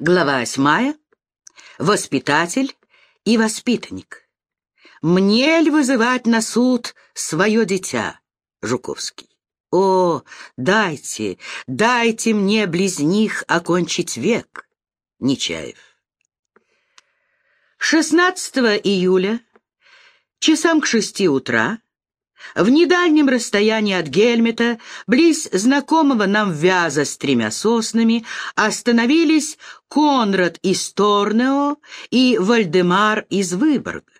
Глава восьмая. Воспитатель и воспитанник. «Мне ль вызывать на суд свое дитя?» Жуковский. «О, дайте, дайте мне близних окончить век!» Нечаев. 16 июля, часам к шести утра, в недальнем расстоянии от Гельмета, близ знакомого нам вяза с тремя соснами, остановились Конрад из Торнео и Вальдемар из Выборга,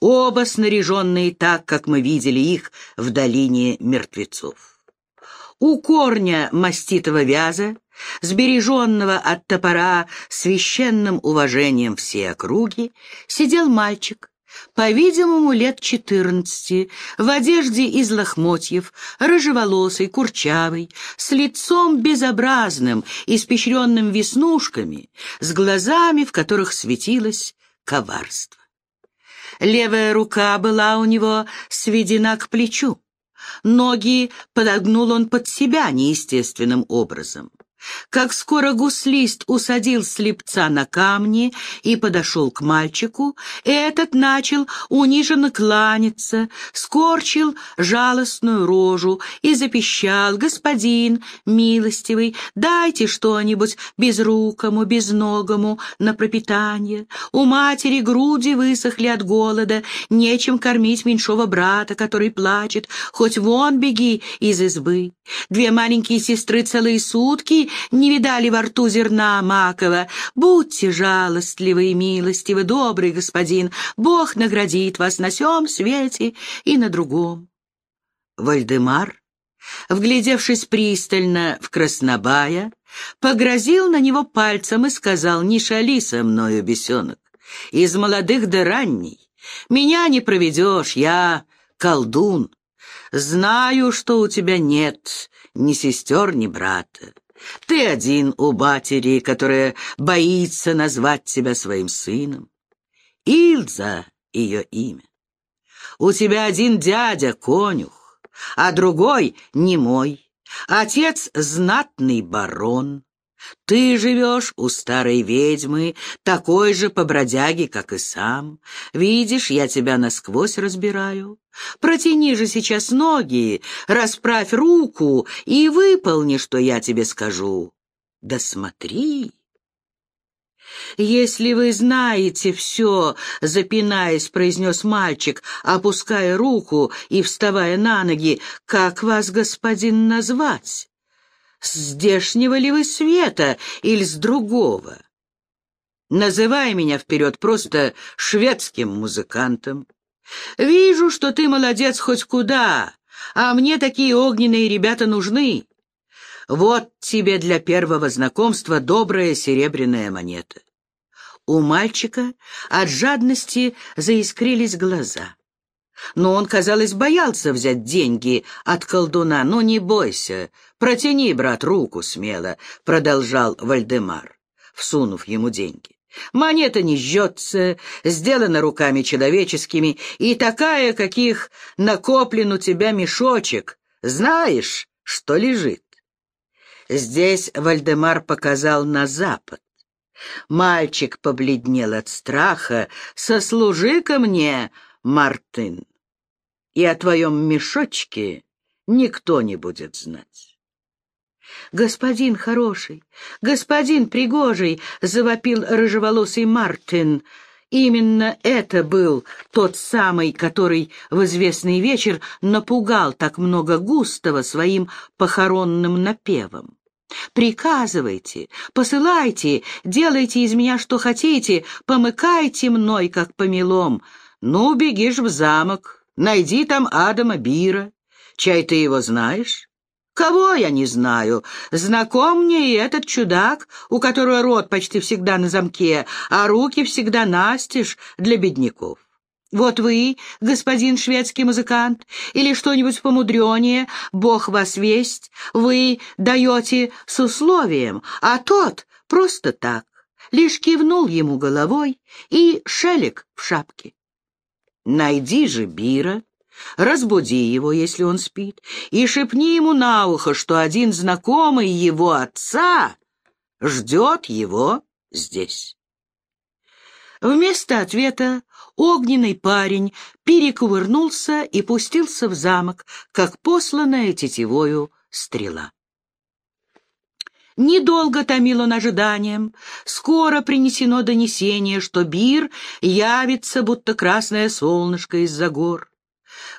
оба снаряженные так, как мы видели их в долине мертвецов. У корня маститого вяза, сбереженного от топора священным уважением все округи, сидел мальчик, по-видимому, лет четырнадцати, в одежде из лохмотьев, рыжеволосый, курчавый, с лицом безобразным, испещренным веснушками, с глазами, в которых светилось коварство. Левая рука была у него сведена к плечу. Ноги подогнул он под себя неестественным образом. Как скоро гуслист усадил слепца на камни и подошел к мальчику, этот начал униженно кланяться, скорчил жалостную рожу и запищал «Господин, милостивый, дайте что-нибудь безрукому, безногому на пропитание. У матери груди высохли от голода, нечем кормить меньшого брата, который плачет, хоть вон беги из избы. Две маленькие сестры целые сутки не видали во рту зерна макова. Будьте жалостливы и милостивы, добрый господин, Бог наградит вас на сём свете и на другом. Вальдемар, вглядевшись пристально в Краснобая, погрозил на него пальцем и сказал, «Не шали со мною, бесенок, из молодых до ранней. Меня не проведешь, я колдун. Знаю, что у тебя нет ни сестер, ни брата. Ты один у батери, которая боится назвать тебя своим сыном. Ильза — ее имя. У тебя один дядя, конюх, а другой — не мой. Отец — знатный барон. Ты живешь у старой ведьмы, такой же по бродяге, как и сам. Видишь, я тебя насквозь разбираю. Протяни же сейчас ноги, расправь руку и выполни, что я тебе скажу. Да смотри. «Если вы знаете все», — запинаясь, произнес мальчик, опуская руку и вставая на ноги, «как вас, господин, назвать?» С здешнего ли вы света или с другого? Называй меня вперед просто шведским музыкантом. Вижу, что ты молодец хоть куда, а мне такие огненные ребята нужны. Вот тебе для первого знакомства добрая серебряная монета. У мальчика от жадности заискрились глаза. Но он, казалось, боялся взять деньги от колдуна. «Ну, не бойся, протяни, брат, руку смело», — продолжал Вальдемар, всунув ему деньги. «Монета не жжется, сделана руками человеческими, и такая, каких накоплен у тебя мешочек. Знаешь, что лежит?» Здесь Вальдемар показал на запад. Мальчик побледнел от страха. «Сослужи ко мне, Мартын, и о твоем мешочке никто не будет знать. «Господин хороший, господин пригожий!» — завопил рыжеволосый Мартин. Именно это был тот самый, который в известный вечер напугал так много густого своим похоронным напевом. «Приказывайте, посылайте, делайте из меня что хотите, помыкайте мной, как помелом». Ну, бегишь в замок, найди там Адама Бира. Чай ты его знаешь? Кого я не знаю. Знаком мне и этот чудак, у которого рот почти всегда на замке, а руки всегда настежь для бедняков. Вот вы, господин шведский музыкант, или что-нибудь помудренее, бог вас весть, вы даете с условием, а тот просто так, лишь кивнул ему головой и шелик в шапке. Найди же Бира, разбуди его, если он спит, и шепни ему на ухо, что один знакомый его отца ждет его здесь. Вместо ответа огненный парень перекувырнулся и пустился в замок, как посланная тетивою стрела. Недолго томил он ожиданием. Скоро принесено донесение, что Бир явится, будто красное солнышко из-за гор.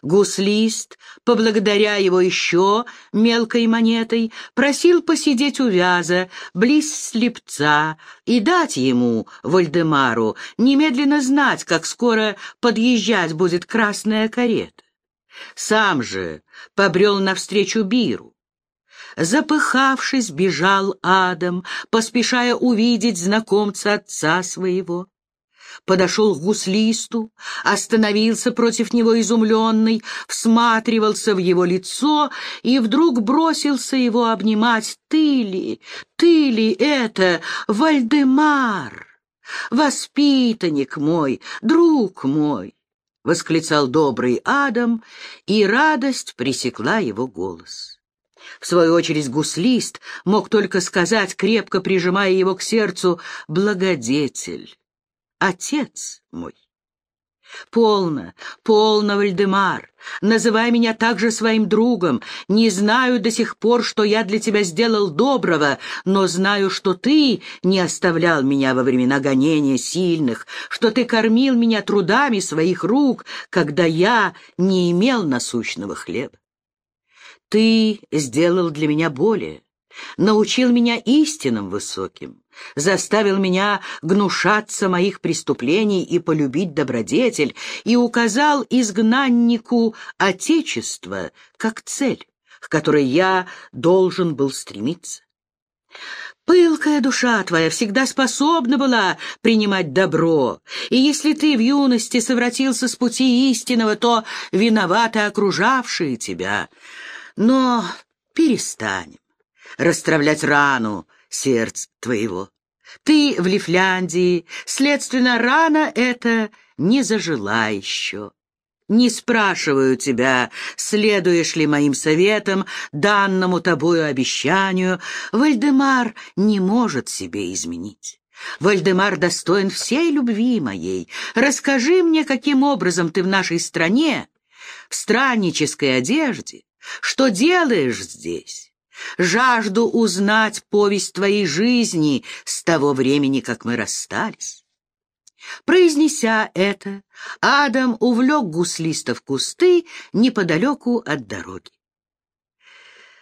Гуслист, поблагодаря его еще мелкой монетой, просил посидеть у вяза, близ слепца, и дать ему, Вальдемару, немедленно знать, как скоро подъезжать будет красная карета. Сам же побрел навстречу Биру. Запыхавшись, бежал Адам, поспешая увидеть знакомца отца своего подошел к гуслисту, остановился против него изумленный, всматривался в его лицо и вдруг бросился его обнимать. «Ты ли, ты ли это, Вальдемар? Воспитанник мой, друг мой!» — восклицал добрый Адам, и радость пресекла его голос. В свою очередь гуслист мог только сказать, крепко прижимая его к сердцу, «Благодетель, отец мой. Полно, полно, Вальдемар, называй меня также своим другом. Не знаю до сих пор, что я для тебя сделал доброго, но знаю, что ты не оставлял меня во времена гонения сильных, что ты кормил меня трудами своих рук, когда я не имел насущного хлеба. Ты сделал для меня более, научил меня истинам высоким заставил меня гнушаться моих преступлений и полюбить добродетель, и указал изгнаннику Отечество как цель, к которой я должен был стремиться. Пылкая душа твоя всегда способна была принимать добро, и если ты в юности совратился с пути истинного, то виноваты окружавшие тебя. Но перестанем расстравлять рану, сердца твоего. Ты в Лифляндии, следственно, рана эта не зажила еще. Не спрашиваю тебя, следуешь ли моим советам, данному тобою обещанию. Вальдемар не может себе изменить. Вальдемар достоин всей любви моей. Расскажи мне, каким образом ты в нашей стране, в страннической одежде, что делаешь здесь? Жажду узнать повесть твоей жизни с того времени, как мы расстались. Произнеся это, Адам увлек гуслиста в кусты неподалеку от дороги.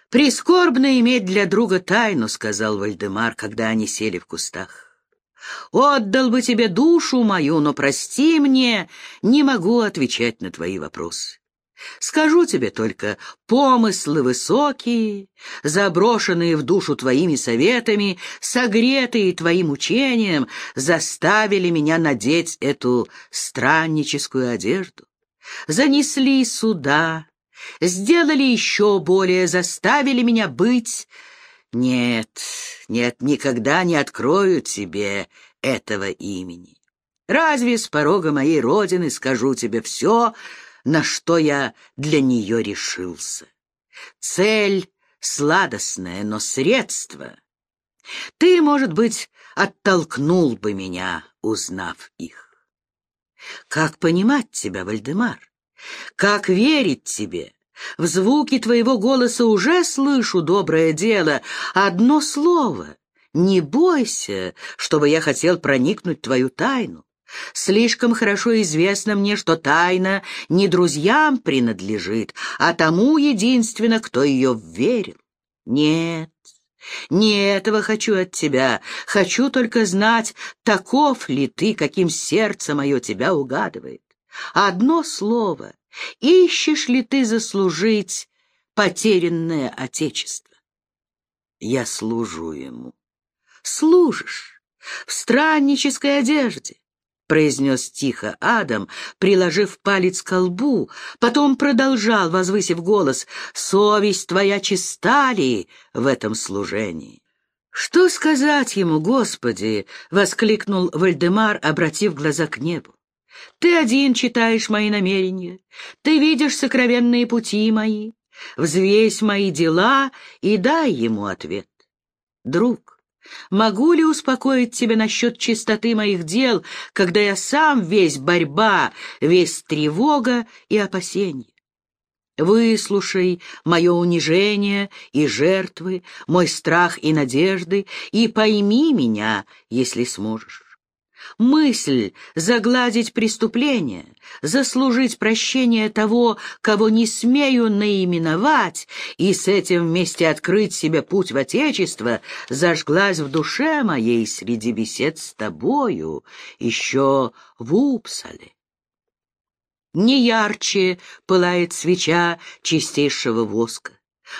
«Прискорбно иметь для друга тайну», — сказал Вальдемар, когда они сели в кустах. «Отдал бы тебе душу мою, но прости мне, не могу отвечать на твои вопросы. Скажу тебе только, помыслы высокие, заброшенные в душу твоими советами, согретые твоим учением, заставили меня надеть эту странническую одежду. Занесли сюда, сделали еще более, заставили меня быть... Нет, нет, никогда не открою тебе этого имени. Разве с порога моей родины скажу тебе все, на что я для нее решился. Цель сладостная, но средство. Ты, может быть, оттолкнул бы меня, узнав их. Как понимать тебя, Вальдемар? Как верить тебе? В звуке твоего голоса уже слышу доброе дело. Одно слово. Не бойся, чтобы я хотел проникнуть в твою тайну. Слишком хорошо известно мне, что тайна не друзьям принадлежит, а тому единственно, кто ее верил. Нет, не этого хочу от тебя. Хочу только знать, таков ли ты, каким сердце мое тебя угадывает. Одно слово. Ищешь ли ты заслужить потерянное отечество? Я служу ему. Служишь в страннической одежде, — произнес тихо Адам, приложив палец к лбу, потом продолжал, возвысив голос, «Совесть твоя чиста ли в этом служении?» «Что сказать ему, Господи?» — воскликнул Вальдемар, обратив глаза к небу. «Ты один читаешь мои намерения, ты видишь сокровенные пути мои, взвесь мои дела и дай ему ответ. Друг, Могу ли успокоить тебя насчет чистоты моих дел, когда я сам весь борьба, весь тревога и опасение? Выслушай мое унижение и жертвы, мой страх и надежды, и пойми меня, если сможешь. Мысль загладить преступление, заслужить прощение того, кого не смею наименовать, и с этим вместе открыть себе путь в Отечество, зажглась в душе моей среди бесед с тобою, еще в Упсале. Не ярче пылает свеча чистейшего воска.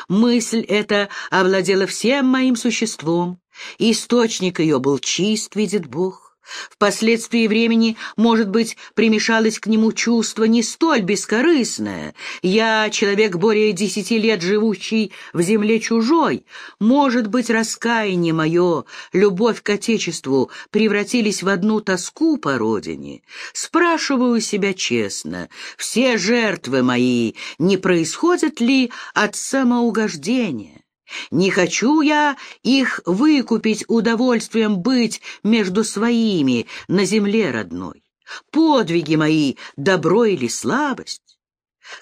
Мысль эта овладела всем моим существом. Источник ее был чист, видит Бог. Впоследствии времени, может быть, примешалось к нему чувство не столь бескорыстное. Я, человек более десяти лет живущий в земле чужой, может быть, раскаяние мое, любовь к Отечеству превратились в одну тоску по родине. Спрашиваю себя честно, все жертвы мои не происходят ли от самоугождения? Не хочу я их выкупить удовольствием быть между своими на земле родной. Подвиги мои — добро или слабость?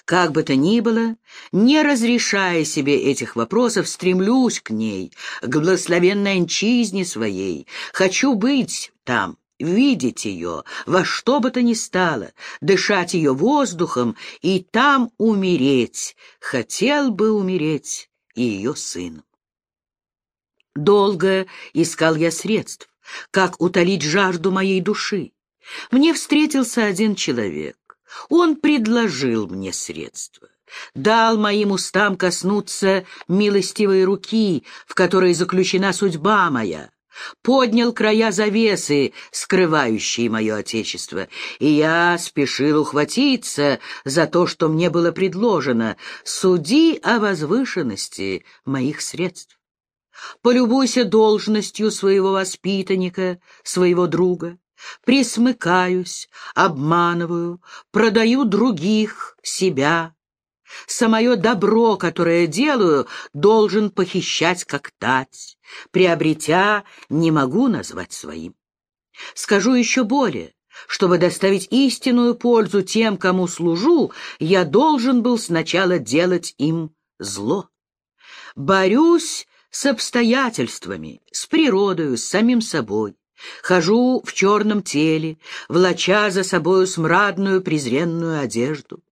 Как бы то ни было, не разрешая себе этих вопросов, стремлюсь к ней, к благословенной анчизне своей. Хочу быть там, видеть ее, во что бы то ни стало, дышать ее воздухом и там умереть. Хотел бы умереть и ее сыном. Долго искал я средств, как утолить жажду моей души. Мне встретился один человек. Он предложил мне средства, дал моим устам коснуться милостивой руки, в которой заключена судьба моя, поднял края завесы, скрывающие мое отечество, и я спешил ухватиться за то, что мне было предложено. Суди о возвышенности моих средств. Полюбуйся должностью своего воспитанника, своего друга. Присмыкаюсь, обманываю, продаю других, себя, Самое добро, которое делаю, должен похищать как тать. Приобретя, не могу назвать своим. Скажу еще более. Чтобы доставить истинную пользу тем, кому служу, я должен был сначала делать им зло. Борюсь с обстоятельствами, с природою, с самим собой. Хожу в черном теле, влача за собою смрадную презренную одежду.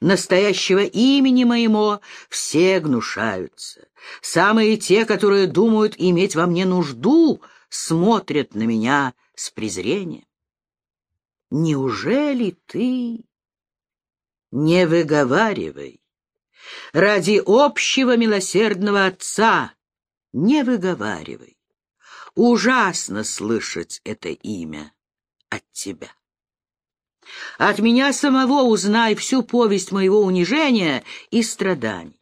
Настоящего имени моему все гнушаются. Самые те, которые думают иметь во мне нужду, смотрят на меня с презрением. Неужели ты... Не выговаривай. Ради общего милосердного Отца не выговаривай. Ужасно слышать это имя от тебя. От меня самого узнай всю повесть моего унижения и страданий.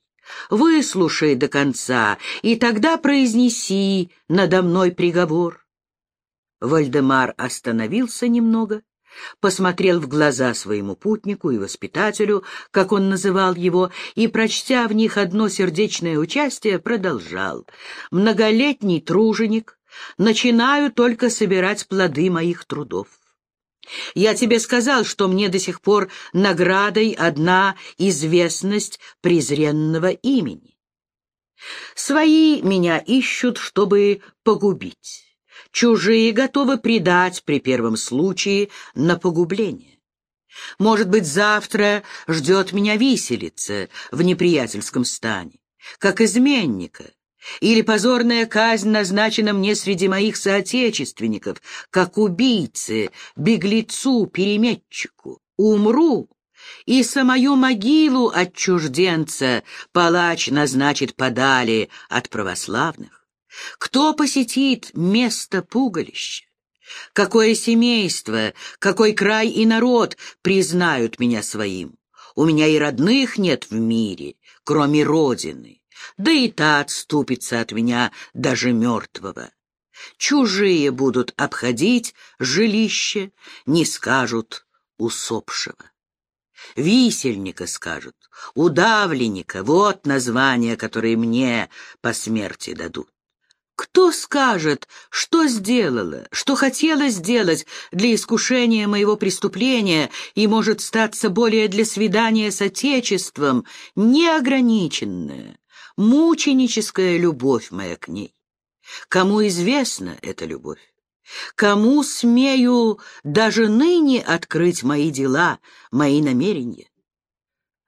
Выслушай до конца, и тогда произнеси надо мной приговор. Вальдемар остановился немного, посмотрел в глаза своему путнику и воспитателю, как он называл его, и, прочтя в них одно сердечное участие, продолжал. «Многолетний труженик, начинаю только собирать плоды моих трудов. Я тебе сказал, что мне до сих пор наградой одна известность презренного имени. Свои меня ищут, чтобы погубить. Чужие готовы предать при первом случае на погубление. Может быть, завтра ждет меня виселица в неприятельском стане, как изменника, или позорная казнь назначена мне среди моих соотечественников, как убийце, беглецу, переметчику. Умру, и самую могилу отчужденца палач назначит подали от православных. Кто посетит место пугалища? Какое семейство, какой край и народ признают меня своим? У меня и родных нет в мире, кроме Родины да и та отступится от меня даже мертвого. Чужие будут обходить жилище, не скажут усопшего. Висельника скажут, удавленника — вот название, которое мне по смерти дадут. Кто скажет, что сделала, что хотела сделать для искушения моего преступления и может статься более для свидания с Отечеством, неограниченная, мученическая любовь моя к ней? Кому известна эта любовь? Кому смею даже ныне открыть мои дела, мои намерения?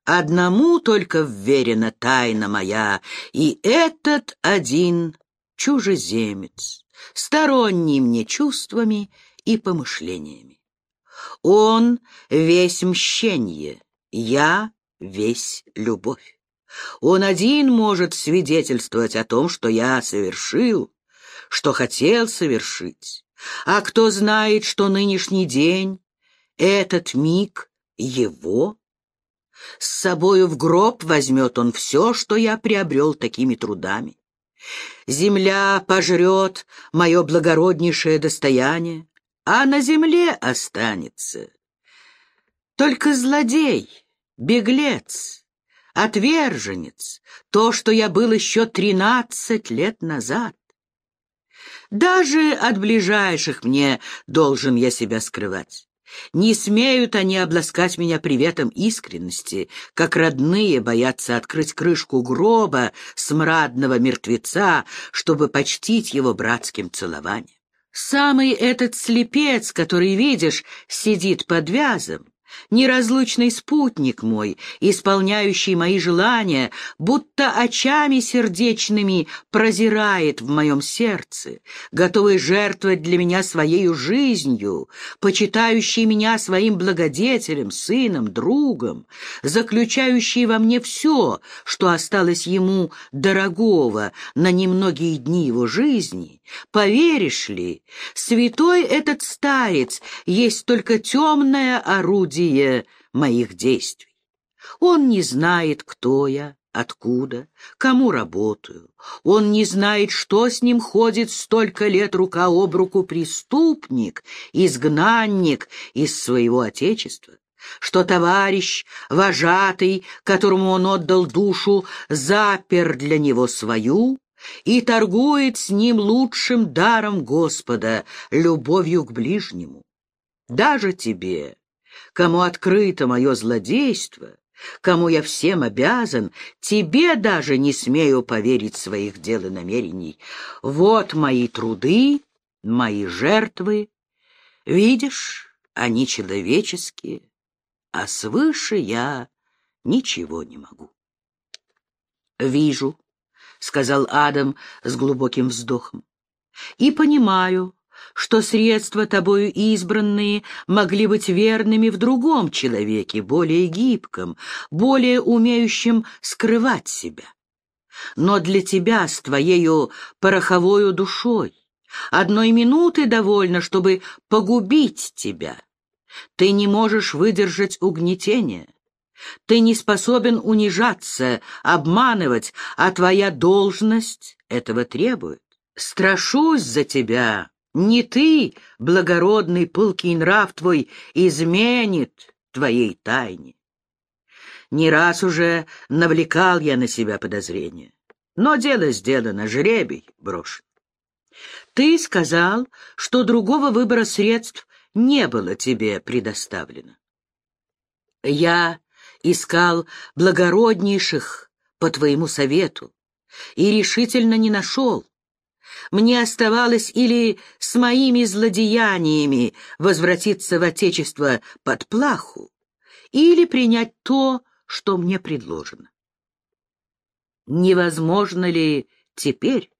Одному только вверена тайна моя, и этот один чужеземец, сторонний мне чувствами и помышлениями. Он весь мщенье, я весь любовь. Он один может свидетельствовать о том, что я совершил, что хотел совершить. А кто знает, что нынешний день, этот миг его? С собою в гроб возьмет он все, что я приобрел такими трудами. Земля пожрет мое благороднейшее достояние, а на земле останется только злодей, беглец, отверженец, то, что я был еще тринадцать лет назад. Даже от ближайших мне должен я себя скрывать. Не смеют они обласкать меня приветом искренности, как родные боятся открыть крышку гроба смрадного мертвеца, чтобы почтить его братским целованием. Самый этот слепец, который, видишь, сидит под вязом, неразлучный спутник мой, исполняющий мои желания, будто очами сердечными прозирает в моем сердце, готовый жертвовать для меня своею жизнью, почитающий меня своим благодетелем, сыном, другом, заключающий во мне все, что осталось ему дорогого на немногие дни его жизни, поверишь ли, святой этот старец есть только темное орудие орудие моих действий. Он не знает, кто я, откуда, кому работаю. Он не знает, что с ним ходит столько лет рука об руку преступник, изгнанник из своего отечества что товарищ, вожатый, которому он отдал душу, запер для него свою и торгует с ним лучшим даром Господа, любовью к ближнему. Даже тебе, кому открыто мое злодейство, кому я всем обязан, тебе даже не смею поверить своих дел и намерений. Вот мои труды, мои жертвы. Видишь, они человеческие, а свыше я ничего не могу. «Вижу», — сказал Адам с глубоким вздохом, — «и понимаю, что средства тобою избранные могли быть верными в другом человеке, более гибком, более умеющем скрывать себя. Но для тебя с твоею пороховою душой одной минуты довольно, чтобы погубить тебя. Ты не можешь выдержать угнетения. Ты не способен унижаться, обманывать, а твоя должность этого требует. Страшусь за тебя, не ты, благородный пылкий нрав твой, изменит твоей тайне. Не раз уже навлекал я на себя подозрения, но дело сделано, жребий брошен. Ты сказал, что другого выбора средств не было тебе предоставлено. Я искал благороднейших по твоему совету и решительно не нашел, мне оставалось или с моими злодеяниями возвратиться в Отечество под плаху, или принять то, что мне предложено. Невозможно ли теперь?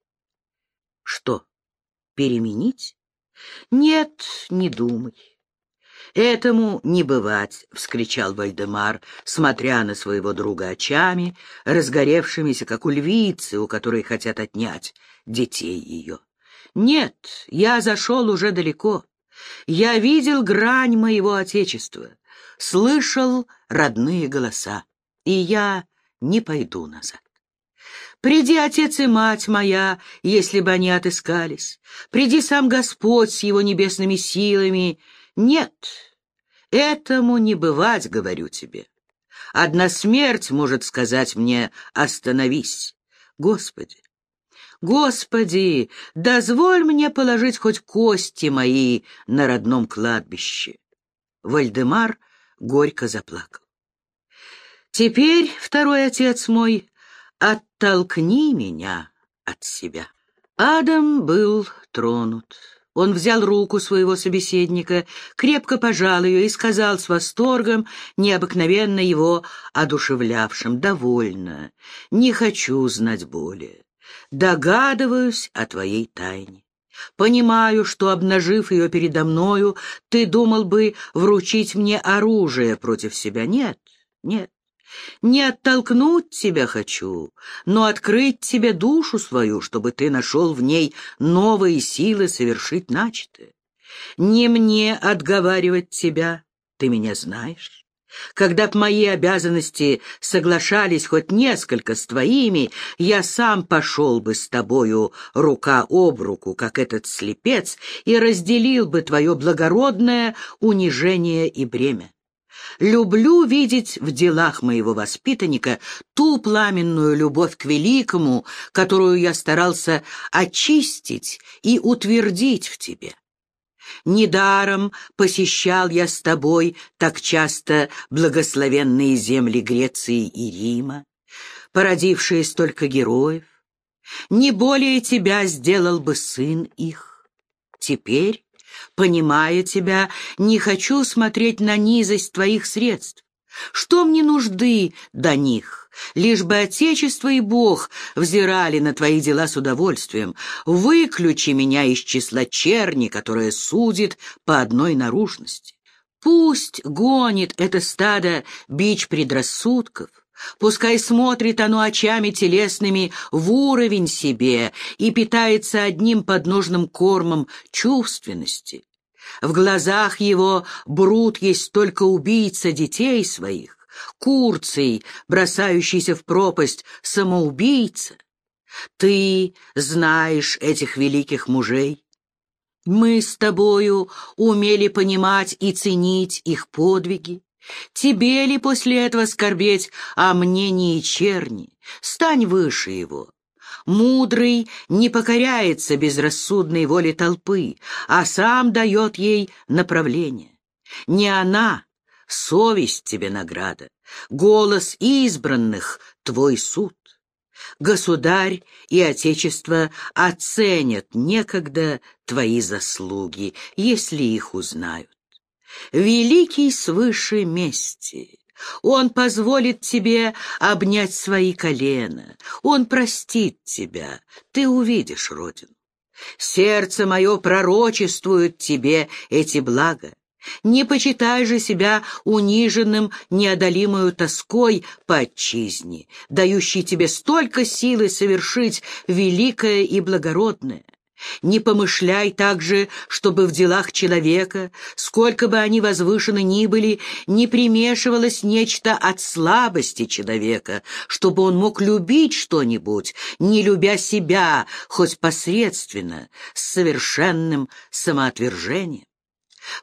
Что, переменить? Нет, не думай. «Этому не бывать!» — вскричал Вальдемар, смотря на своего друга очами, разгоревшимися, как у львицы, у которой хотят отнять детей ее. «Нет, я зашел уже далеко. Я видел грань моего Отечества, слышал родные голоса, и я не пойду назад. Приди, отец и мать моя, если бы они отыскались. Приди сам Господь с его небесными силами, нет, этому не бывать, говорю тебе. Одна смерть может сказать мне «остановись». Господи, Господи, дозволь мне положить хоть кости мои на родном кладбище. Вальдемар горько заплакал. Теперь, второй отец мой, оттолкни меня от себя. Адам был тронут. Он взял руку своего собеседника, крепко пожал ее и сказал с восторгом, необыкновенно его одушевлявшим, «Довольно, не хочу знать более. Догадываюсь о твоей тайне. Понимаю, что, обнажив ее передо мною, ты думал бы вручить мне оружие против себя. Нет, нет. Не оттолкнуть тебя хочу, но открыть тебе душу свою, чтобы ты нашел в ней новые силы совершить начатое. Не мне отговаривать тебя, ты меня знаешь. Когда б мои обязанности соглашались хоть несколько с твоими, я сам пошел бы с тобою рука об руку, как этот слепец, и разделил бы твое благородное унижение и бремя. Люблю видеть в делах моего воспитанника ту пламенную любовь к великому, которую я старался очистить и утвердить в тебе. Недаром посещал я с тобой так часто благословенные земли Греции и Рима, породившие столько героев. Не более тебя сделал бы сын их. Теперь Понимая тебя, не хочу смотреть на низость твоих средств. Что мне нужды до них? Лишь бы Отечество и Бог взирали на твои дела с удовольствием. Выключи меня из числа черни, которая судит по одной наружности. Пусть гонит это стадо бич предрассудков, Пускай смотрит оно очами телесными в уровень себе и питается одним подножным кормом чувственности. В глазах его Брут есть только убийца детей своих, Курций, бросающийся в пропасть, самоубийца. Ты знаешь этих великих мужей. Мы с тобою умели понимать и ценить их подвиги. Тебе ли после этого скорбеть о мнении черни? Стань выше его. Мудрый не покоряется безрассудной воле толпы, а сам дает ей направление. Не она, совесть тебе награда, голос избранных — твой суд. Государь и Отечество оценят некогда твои заслуги, если их узнают великий свыше мести. Он позволит тебе обнять свои колена, он простит тебя, ты увидишь родину. Сердце мое пророчествует тебе эти блага. Не почитай же себя униженным неодолимою тоской по отчизне, дающей тебе столько силы совершить великое и благородное. Не помышляй также, чтобы в делах человека, сколько бы они возвышены ни были, не примешивалось нечто от слабости человека, чтобы он мог любить что-нибудь, не любя себя, хоть посредственно, с совершенным самоотвержением.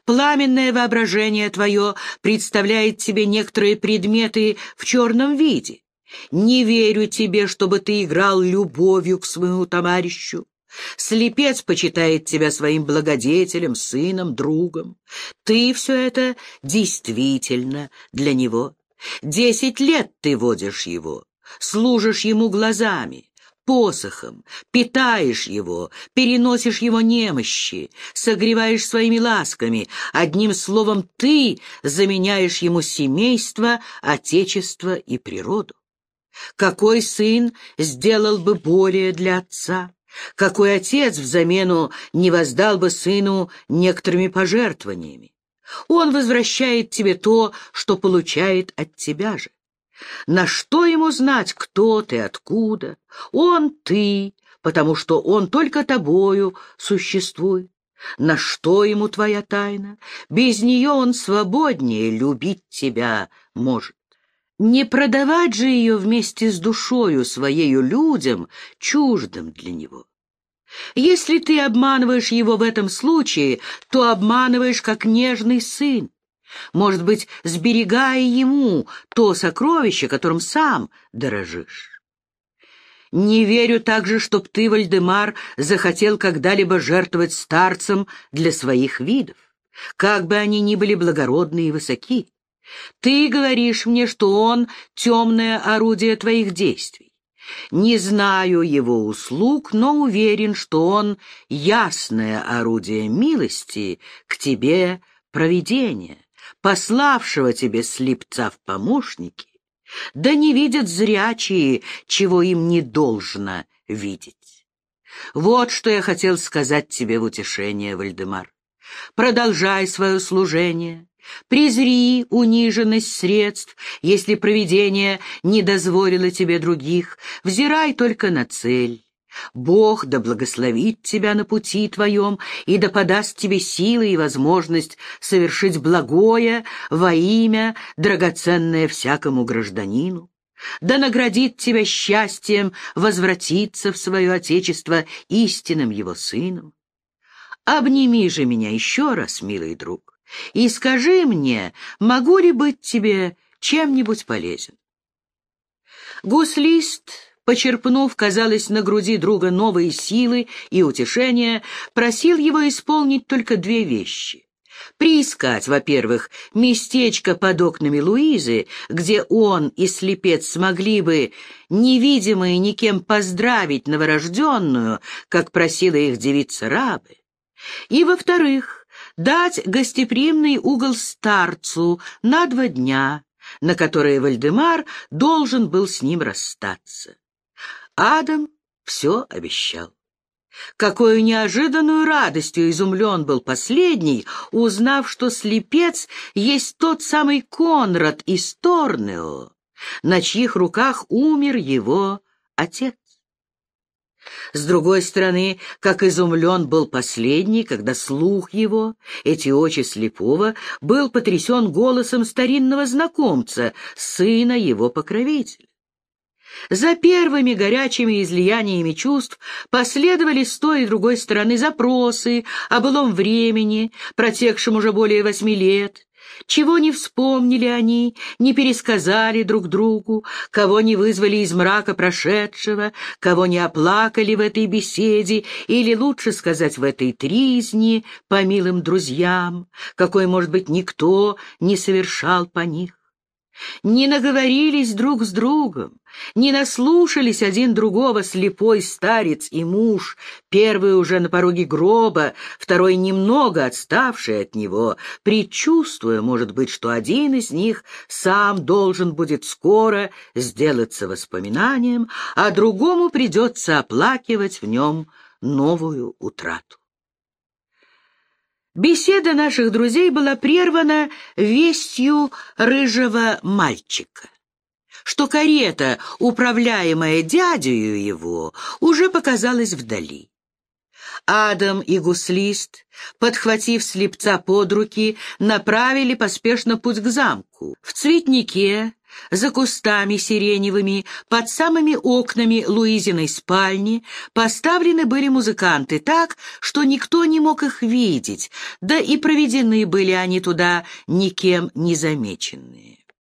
Пламенное воображение твое представляет тебе некоторые предметы в черном виде. Не верю тебе, чтобы ты играл любовью к своему товарищу. Слепец почитает тебя своим благодетелем, сыном, другом. Ты все это действительно для него. Десять лет ты водишь его, служишь ему глазами, посохом, питаешь его, переносишь его немощи, согреваешь своими ласками. Одним словом, ты заменяешь ему семейство, отечество и природу. Какой сын сделал бы более для отца? Какой отец взамену не воздал бы сыну некоторыми пожертвованиями? Он возвращает тебе то, что получает от тебя же. На что ему знать, кто ты, откуда? Он ты, потому что он только тобою существует. На что ему твоя тайна? Без нее он свободнее любить тебя может. Не продавать же ее вместе с душою своею людям, чуждым для него. Если ты обманываешь его в этом случае, то обманываешь как нежный сын, может быть, сберегая ему то сокровище, которым сам дорожишь. Не верю также, чтоб ты, Вальдемар, захотел когда-либо жертвовать старцем для своих видов, как бы они ни были благородны и высоки. Ты говоришь мне, что он — темное орудие твоих действий. Не знаю его услуг, но уверен, что он — ясное орудие милости к тебе провидения, пославшего тебе слепца в помощники, да не видят зрячие, чего им не должно видеть. Вот что я хотел сказать тебе в утешение, Вальдемар. Продолжай свое служение, презри униженность средств, если провидение не дозволило тебе других, взирай только на цель. Бог да благословит тебя на пути твоем и да подаст тебе силы и возможность совершить благое во имя, драгоценное всякому гражданину. Да наградит тебя счастьем возвратиться в свое Отечество истинным его сыном. Обними же меня еще раз, милый друг, и скажи мне, могу ли быть тебе чем-нибудь полезен. Гуслист почерпнув, казалось, на груди друга новые силы и утешения, просил его исполнить только две вещи. Приискать, во-первых, местечко под окнами Луизы, где он и слепец смогли бы, невидимые никем, поздравить новорожденную, как просила их девица Рабы. И, во-вторых, дать гостеприимный угол старцу на два дня, на которые Вальдемар должен был с ним расстаться. Адам все обещал. Какой неожиданную радостью изумлен был последний, узнав, что слепец есть тот самый Конрад из Торнео, на чьих руках умер его отец. С другой стороны, как изумлен был последний, когда слух его, эти очи слепого, был потрясен голосом старинного знакомца, сына его покровителя. За первыми горячими излияниями чувств последовали с той и другой стороны запросы о былом времени, протекшем уже более восьми лет, чего не вспомнили они, не пересказали друг другу, кого не вызвали из мрака прошедшего, кого не оплакали в этой беседе, или, лучше сказать, в этой тризни по милым друзьям, какой, может быть, никто не совершал по них не наговорились друг с другом, не наслушались один другого слепой старец и муж, первый уже на пороге гроба, второй немного отставший от него, предчувствуя, может быть, что один из них сам должен будет скоро сделаться воспоминанием, а другому придется оплакивать в нем новую утрату. Беседа наших друзей была прервана вестью рыжего мальчика, что карета, управляемая дядею его, уже показалась вдали. Адам и гуслист, подхватив слепца под руки, направили поспешно путь к замку. В цветнике, за кустами сиреневыми, под самыми окнами Луизиной спальни поставлены были музыканты так, что никто не мог их видеть, да и проведены были они туда никем не замеченные.